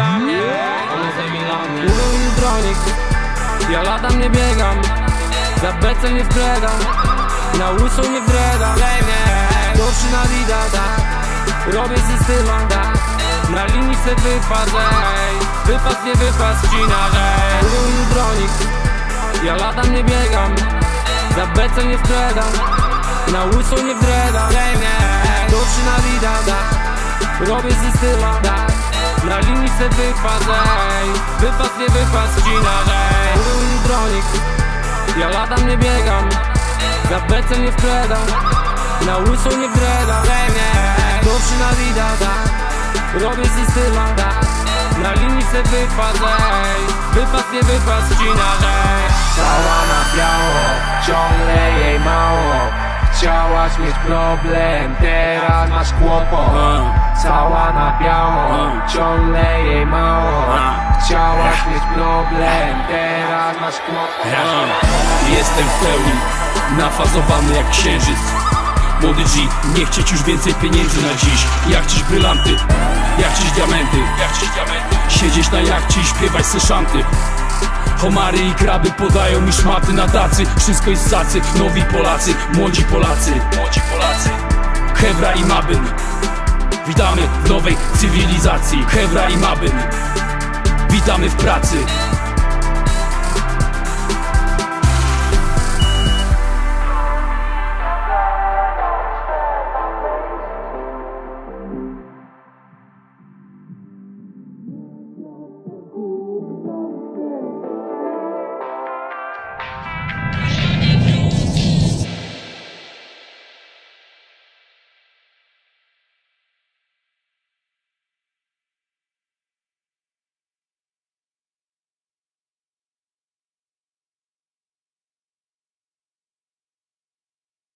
Mi dronik Ja latam nie biegam. Za becel nie wpredam Na łyso nie wredam Gorszy na widać. Robię systyma Na linii se wypad ej. Wypad nie wypad ścinasz ej. Mówią mi dronik Ja latam nie biegam. Za becel nie wpredam Na łyso nie wredam Gorszy na widać. Robię systyma se wypad ej. Wypad nie wypad ścinasz ej. Mówią mi dronik Ja latam nie biegam Za becel nie wpredam Na łyso nie wredam Gorszy na widać Robię systyma Na linii se wypad ej. Wypad nie wypad ścinasz ej. Chciałaś mieć problem, teraz masz kłopot. Cała na biało, ciągle jej mało. Chciałaś mieć problem, teraz masz kłopot. Jestem w pełni, nafazowany jak księżyc. Młody G, nie chcieć już więcej pieniędzy na dziś. Jak dziś brylanty, jak dziś diamenty, jak dziś diamenty. Siedzieć na jachcie i śpiewać se szanty Homary i kraby podają mi szmaty na tacy. Wszystko jest zacy, nowi Polacy, młodzi Polacy. Młodzi Polacy. Hewra i Mabyn. Witamy w nowej cywilizacji. Hewra i Mabyn. Witamy w pracy